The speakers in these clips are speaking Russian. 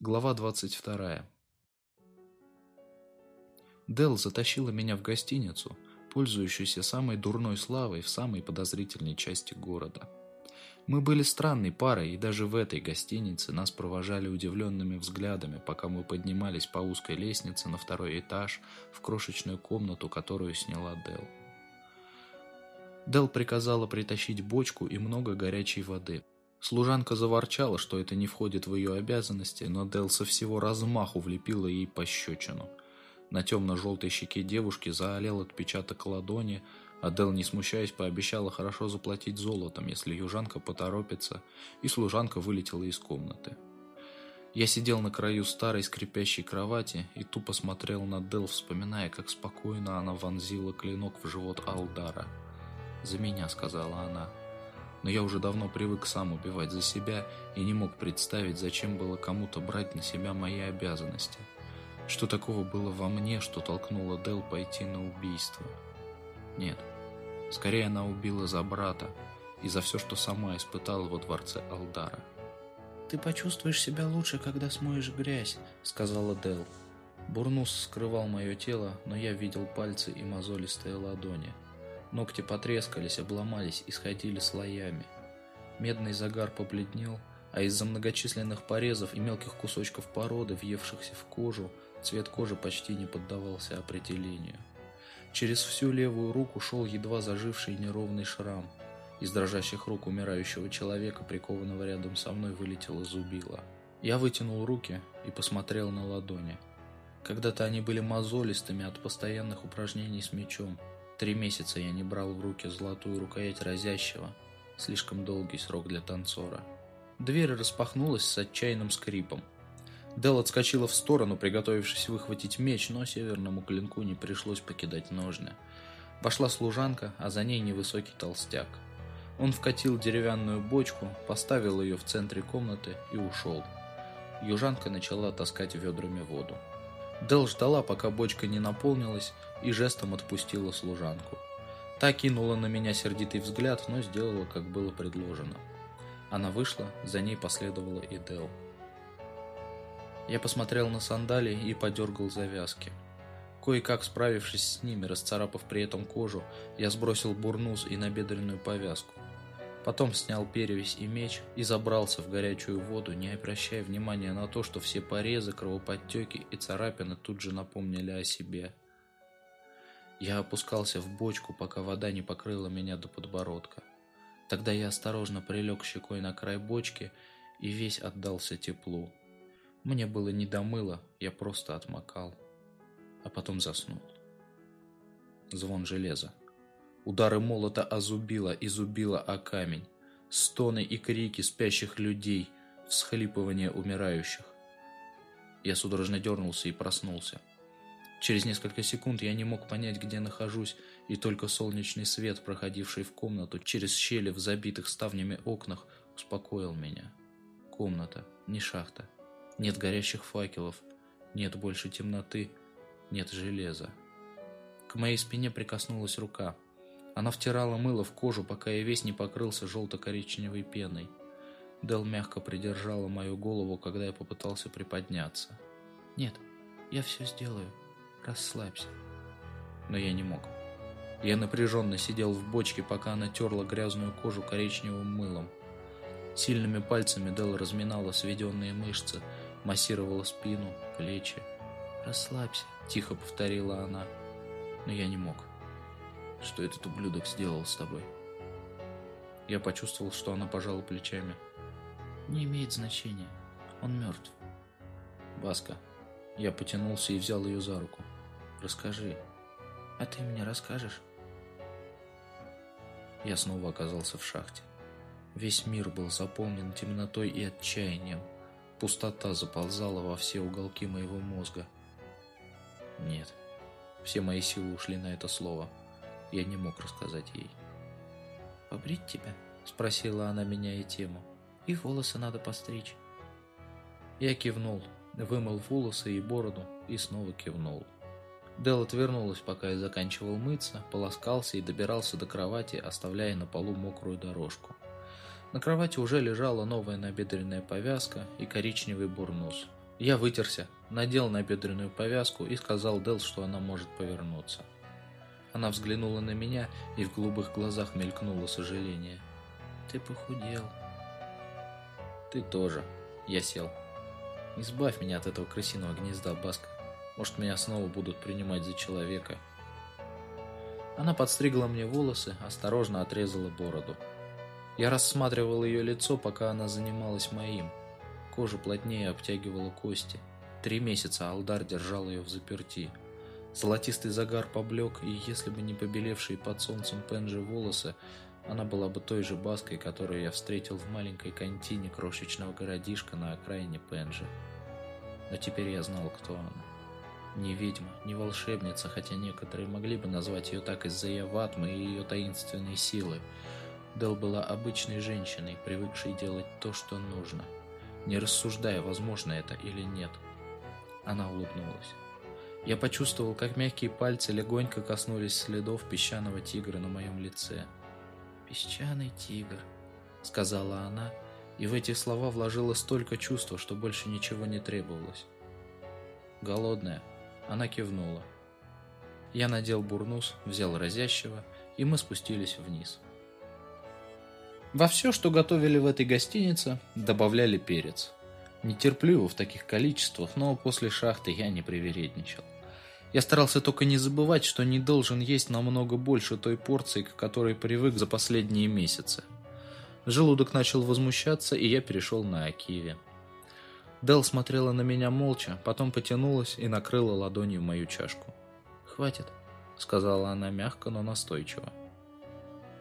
Глава 22. Дел затащила меня в гостиницу, пользующуюся самой дурной славой в самой подозрительной части города. Мы были странной парой, и даже в этой гостинице нас провожали удивленными взглядами, пока мы поднимались по узкой лестнице на второй этаж в крошечную комнату, которую сняла Дел. Дел приказала притащить бочку и много горячей воды – Служанка заворчала, что это не входит в ее обязанности, но Дел со всего размаху влепила ей пощечину. На темно-желтой щеке девушки заолел отпечаток ладони, а Дел, не смущаясь, пообещала хорошо заплатить золотом, если южанка поторопится, и служанка вылетела из комнаты. Я сидел на краю старой скрипящей кровати и тупо смотрел на Дел, вспоминая, как спокойно она вонзила клинок в живот Алдара. «За меня», — сказала она, — но я уже давно привык сам убивать за себя и не мог представить, зачем было кому-то брать на себя мои обязанности. Что такого было во мне, что толкнуло Дел пойти на убийство? Нет, скорее она убила за брата и за все, что сама испытала во дворце Алдара. «Ты почувствуешь себя лучше, когда смоешь грязь», — сказала Дел. Бурнус скрывал мое тело, но я видел пальцы и мозолистые ладони — Ногти потрескались, обломались и сходили слоями. Медный загар побледнел, а из-за многочисленных порезов и мелких кусочков породы, въевшихся в кожу, цвет кожи почти не поддавался определению. Через всю левую руку шел едва заживший неровный шрам. Из дрожащих рук умирающего человека, прикованного рядом со мной, вылетело зубило. Я вытянул руки и посмотрел на ладони. Когда-то они были мозолистыми от постоянных упражнений с мечом, Три месяца я не брал в руки золотую рукоять разящего. Слишком долгий срок для танцора. Дверь распахнулась с отчаянным скрипом. Дел отскочила в сторону, приготовившись выхватить меч, но северному клинку не пришлось покидать ножны. Вошла служанка, а за ней невысокий толстяк. Он вкатил деревянную бочку, поставил ее в центре комнаты и ушел. Южанка начала таскать ведрами воду. Дел ждала, пока бочка не наполнилась, и жестом отпустила служанку. Та кинула на меня сердитый взгляд, но сделала, как было предложено. Она вышла, за ней последовала и Дел. Я посмотрел на сандалии и подергал завязки. Кое-как справившись с ними, расцарапав при этом кожу, я сбросил бурнус и набедренную повязку. Потом снял перевязь и меч и забрался в горячую воду, не обращая внимания на то, что все порезы, кровоподтеки и царапины тут же напомнили о себе. Я опускался в бочку, пока вода не покрыла меня до подбородка. Тогда я осторожно прилег щекой на край бочки и весь отдался теплу. Мне было не до мыла, я просто отмокал. А потом заснул. Звон железа. Удары молота озубило и зубило о камень. Стоны и крики спящих людей, всхлипывание умирающих. Я судорожно дернулся и проснулся. Через несколько секунд я не мог понять, где нахожусь, и только солнечный свет, проходивший в комнату через щели в забитых ставнями окнах, успокоил меня. Комната, не шахта. Нет горящих факелов, нет больше темноты, нет железа. К моей спине прикоснулась рука. Она втирала мыло в кожу, пока я весь не покрылся желто-коричневой пеной. Дел мягко придержала мою голову, когда я попытался приподняться. «Нет, я все сделаю», Расслабься. Но я не мог. Я напряженно сидел в бочке, пока она терла грязную кожу коричневым мылом. Сильными пальцами Дел разминала сведенные мышцы, массировала спину, плечи. «Расслабься», — тихо повторила она. Но я не мог. «Что этот ублюдок сделал с тобой?» Я почувствовал, что она пожала плечами. «Не имеет значения. Он мертв». «Баска». Я потянулся и взял ее за руку. Расскажи. А ты мне расскажешь? Я снова оказался в шахте. Весь мир был заполнен темнотой и отчаянием. Пустота заползала во все уголки моего мозга. Нет, все мои силы ушли на это слово. Я не мог рассказать ей. «Побрить тебя?» – спросила она, меняя тему. «И волосы надо постричь». Я кивнул, вымыл волосы и бороду и снова кивнул. Дел отвернулась, пока я заканчивал мыться, полоскался и добирался до кровати, оставляя на полу мокрую дорожку. На кровати уже лежала новая набедренная повязка и коричневый бурнус. Я вытерся, надел на бедренную повязку и сказал Дел, что она может повернуться. Она взглянула на меня, и в голубых глазах мелькнуло сожаление. «Ты похудел». «Ты тоже». Я сел. «Избавь меня от этого крысиного гнезда, Баска. Может, меня снова будут принимать за человека». Она подстригла мне волосы, осторожно отрезала бороду. Я рассматривал ее лицо, пока она занималась моим. Кожа плотнее обтягивала кости. Три месяца Алдар держал ее в заперти. Золотистый загар поблек, и если бы не побелевшие под солнцем Пенджи волосы, она была бы той же Баской, которую я встретил в маленькой контине крошечного городишка на окраине Пенджи. Но теперь я знал, кто она. Не ведьма, не волшебница, хотя некоторые могли бы назвать ее так из-за Яватмы и ее таинственной силы. Дел была обычной женщиной, привыкшей делать то, что нужно, не рассуждая, возможно это или нет. Она улыбнулась. Я почувствовал, как мягкие пальцы легонько коснулись следов песчаного тигра на моем лице. «Песчаный тигр», — сказала она, и в эти слова вложила столько чувства, что больше ничего не требовалось. «Голодная», — она кивнула. Я надел бурнус, взял разящего, и мы спустились вниз. Во все, что готовили в этой гостинице, добавляли перец. Не терплю его в таких количествах, но после шахты я не привередничал. Я старался только не забывать, что не должен есть намного больше той порции, к которой привык за последние месяцы. Желудок начал возмущаться, и я перешел на Акиве. Дел смотрела на меня молча, потом потянулась и накрыла ладонью мою чашку. «Хватит», — сказала она мягко, но настойчиво.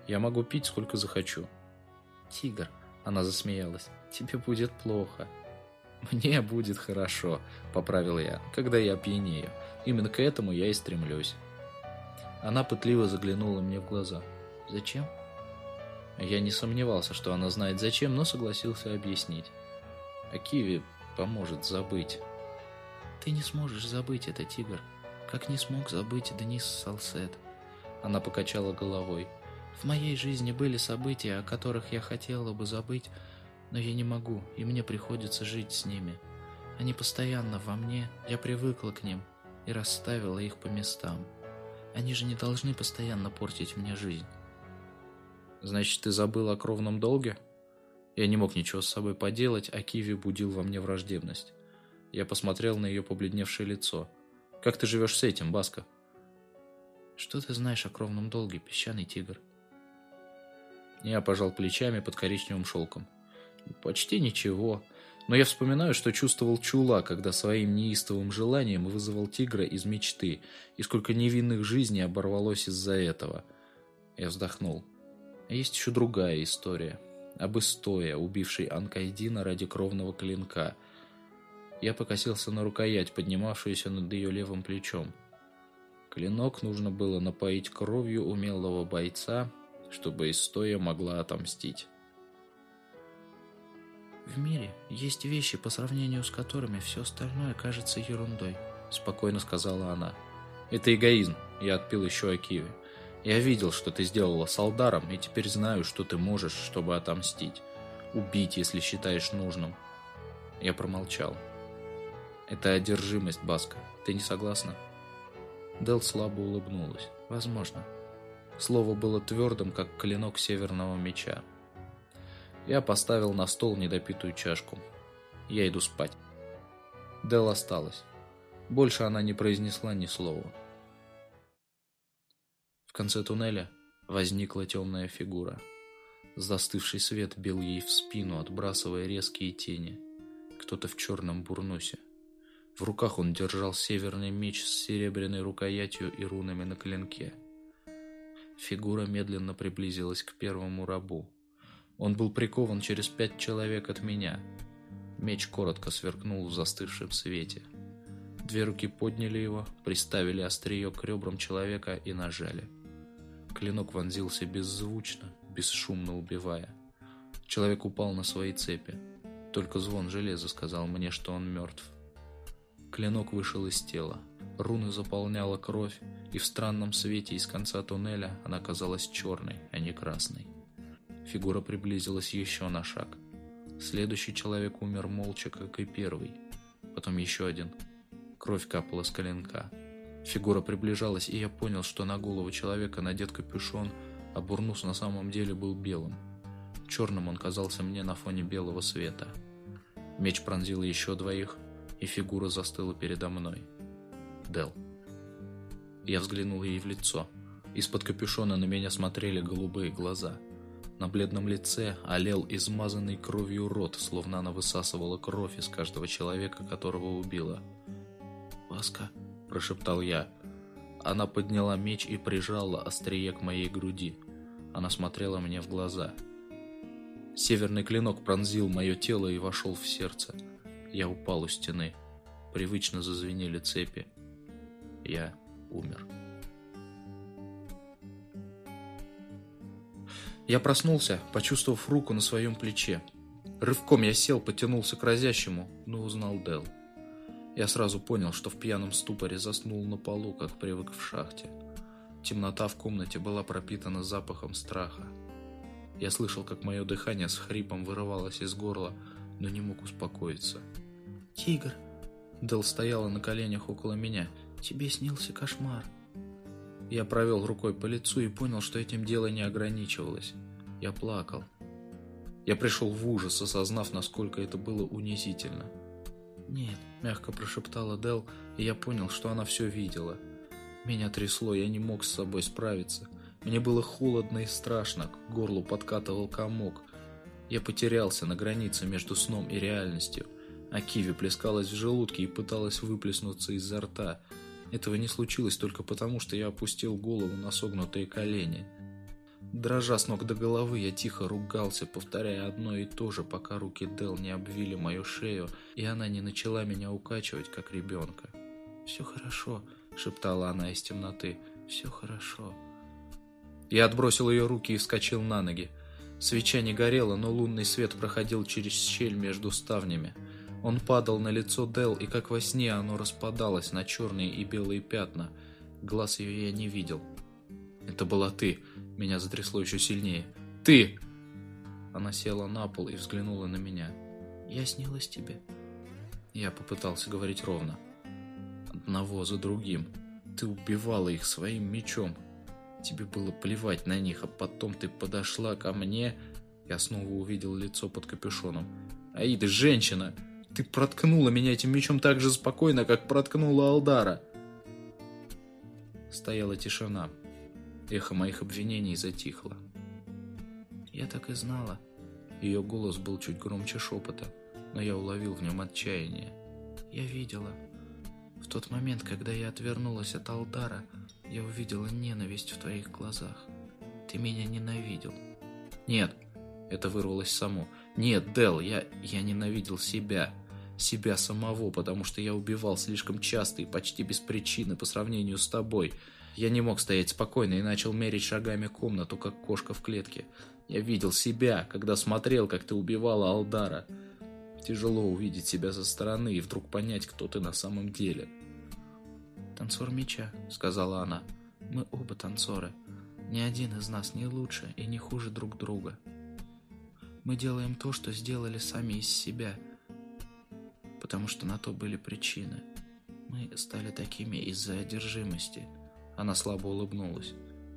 «Я могу пить, сколько захочу». «Тигр», — она засмеялась, — «тебе будет плохо». «Мне будет хорошо», — поправил я, — «когда я пьянею. Именно к этому я и стремлюсь». Она пытливо заглянула мне в глаза. «Зачем?» Я не сомневался, что она знает зачем, но согласился объяснить. А Киви поможет забыть. «Ты не сможешь забыть это, Тигр, как не смог забыть Денис Салсет». Она покачала головой. «В моей жизни были события, о которых я хотела бы забыть, но я не могу, и мне приходится жить с ними. Они постоянно во мне, я привыкла к ним и расставила их по местам. Они же не должны постоянно портить мне жизнь. Значит, ты забыл о кровном долге? Я не мог ничего с собой поделать, а Киви будил во мне враждебность. Я посмотрел на ее побледневшее лицо. Как ты живешь с этим, Баска? Что ты знаешь о кровном долге, песчаный тигр? Я пожал плечами под коричневым шелком. Почти ничего. Но я вспоминаю, что чувствовал Чула, когда своим неистовым желанием вызывал тигра из мечты, и сколько невинных жизней оборвалось из-за этого. Я вздохнул. Есть еще другая история. Об Истое, убившей Анкайдина ради кровного клинка. Я покосился на рукоять, поднимавшуюся над ее левым плечом. Клинок нужно было напоить кровью умелого бойца, чтобы Истоя могла отомстить. В мире есть вещи, по сравнению с которыми все остальное кажется ерундой, спокойно сказала она. Это эгоизм. Я отпил еще Акиве. Я видел, что ты сделала с Алдаром, и теперь знаю, что ты можешь, чтобы отомстить. Убить, если считаешь нужным. Я промолчал. Это одержимость, Баска. Ты не согласна? Дел слабо улыбнулась. Возможно. Слово было твердым, как клинок северного меча. Я поставил на стол недопитую чашку. Я иду спать. Дел осталась. Больше она не произнесла ни слова. В конце туннеля возникла темная фигура. Застывший свет бил ей в спину, отбрасывая резкие тени. Кто-то в черном бурнусе. В руках он держал северный меч с серебряной рукоятью и рунами на клинке. Фигура медленно приблизилась к первому рабу. Он был прикован через пять человек от меня. Меч коротко сверкнул в застывшем свете. Две руки подняли его, приставили острие к ребрам человека и нажали. Клинок вонзился беззвучно, бесшумно убивая. Человек упал на свои цепи. Только звон железа сказал мне, что он мертв. Клинок вышел из тела. Руны заполняла кровь, и в странном свете из конца туннеля она казалась черной, а не красной. Фигура приблизилась еще на шаг. Следующий человек умер молча, как и первый. Потом еще один. Кровь капала с коленка. Фигура приближалась, и я понял, что на голову человека надет капюшон, а бурнус на самом деле был белым. Черным он казался мне на фоне белого света. Меч пронзил еще двоих, и фигура застыла передо мной. Дел. Я взглянул ей в лицо. Из-под капюшона на меня смотрели голубые глаза. На бледном лице олел измазанный кровью рот, словно она высасывала кровь из каждого человека, которого убила. «Васка», – прошептал я. Она подняла меч и прижала острие к моей груди. Она смотрела мне в глаза. Северный клинок пронзил мое тело и вошел в сердце. Я упал у стены. Привычно зазвенели цепи. Я умер. Я проснулся, почувствовав руку на своем плече. Рывком я сел, потянулся к разящему, но узнал Дел. Я сразу понял, что в пьяном ступоре заснул на полу, как привык в шахте. Темнота в комнате была пропитана запахом страха. Я слышал, как мое дыхание с хрипом вырывалось из горла, но не мог успокоиться. «Тигр!» Дел стояла на коленях около меня. «Тебе снился кошмар!» Я провел рукой по лицу и понял, что этим дело не ограничивалось. Я плакал. Я пришел в ужас, осознав, насколько это было унизительно. «Нет», — мягко прошептала Дел, и я понял, что она все видела. Меня трясло, я не мог с собой справиться. Мне было холодно и страшно, к горлу подкатывал комок. Я потерялся на границе между сном и реальностью, а киви плескалась в желудке и пыталась выплеснуться изо рта. Этого не случилось только потому, что я опустил голову на согнутые колени. Дрожа с ног до головы, я тихо ругался, повторяя одно и то же, пока руки Дел не обвили мою шею, и она не начала меня укачивать, как ребенка. «Все хорошо», — шептала она из темноты. «Все хорошо». Я отбросил ее руки и вскочил на ноги. Свеча не горела, но лунный свет проходил через щель между ставнями. Он падал на лицо Дел, и как во сне оно распадалось на черные и белые пятна. Глаз ее я не видел. «Это была ты!» Меня затрясло еще сильнее. «Ты!» Она села на пол и взглянула на меня. «Я снилась тебе?» Я попытался говорить ровно. Одного за другим. Ты убивала их своим мечом. Тебе было плевать на них, а потом ты подошла ко мне... Я снова увидел лицо под капюшоном. «Аида, женщина! Ты проткнула меня этим мечом так же спокойно, как проткнула Алдара!» Стояла тишина. Эхо моих обвинений затихло. «Я так и знала». Ее голос был чуть громче шепота, но я уловил в нем отчаяние. «Я видела. В тот момент, когда я отвернулась от Алдара, я увидела ненависть в твоих глазах. Ты меня ненавидел». «Нет!» Это вырвалось само. «Нет, Дел, я, я ненавидел себя. Себя самого, потому что я убивал слишком часто и почти без причины по сравнению с тобой». Я не мог стоять спокойно и начал мерить шагами комнату, как кошка в клетке. Я видел себя, когда смотрел, как ты убивала Алдара. Тяжело увидеть себя со стороны и вдруг понять, кто ты на самом деле. «Танцор меча», — сказала она. «Мы оба танцоры. Ни один из нас не лучше и не хуже друг друга. Мы делаем то, что сделали сами из себя, потому что на то были причины. Мы стали такими из-за одержимости». Она слабо улыбнулась.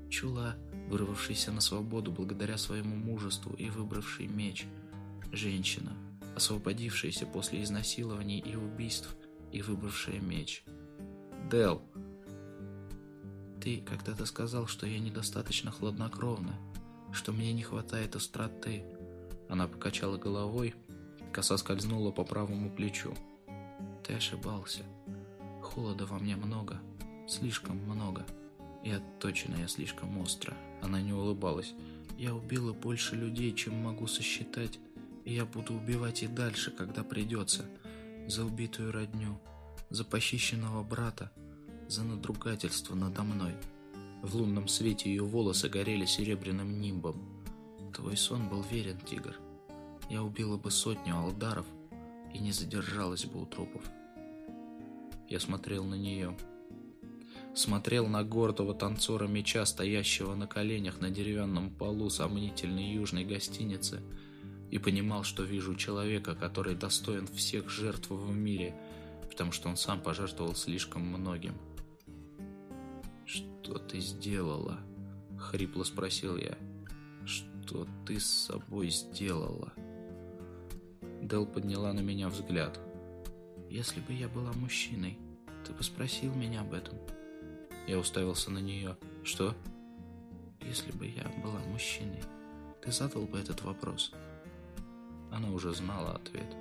Чула, вырвавшаяся на свободу благодаря своему мужеству и выбравший меч. Женщина, освободившаяся после изнасилований и убийств и выбравшая меч. Дел, ты когда-то сказал, что я недостаточно хладнокровна, что мне не хватает остроты. Она покачала головой, коса скользнула по правому плечу. Ты ошибался. Холода во мне много, Слишком много. И отточена я слишком остро. Она не улыбалась. Я убила больше людей, чем могу сосчитать. И я буду убивать и дальше, когда придется. За убитую родню. За похищенного брата. За надругательство надо мной. В лунном свете ее волосы горели серебряным нимбом. Твой сон был верен, тигр. Я убила бы сотню алдаров и не задержалась бы у трупов. Я смотрел на нее смотрел на гордого танцора меча, стоящего на коленях на деревянном полу сомнительной южной гостиницы, и понимал, что вижу человека, который достоин всех жертв в мире, потому что он сам пожертвовал слишком многим. «Что ты сделала?» — хрипло спросил я. «Что ты с собой сделала?» Дел подняла на меня взгляд. «Если бы я была мужчиной, ты бы спросил меня об этом». Я уставился на нее. «Что?» «Если бы я была мужчиной, ты задал бы этот вопрос». Она уже знала ответ.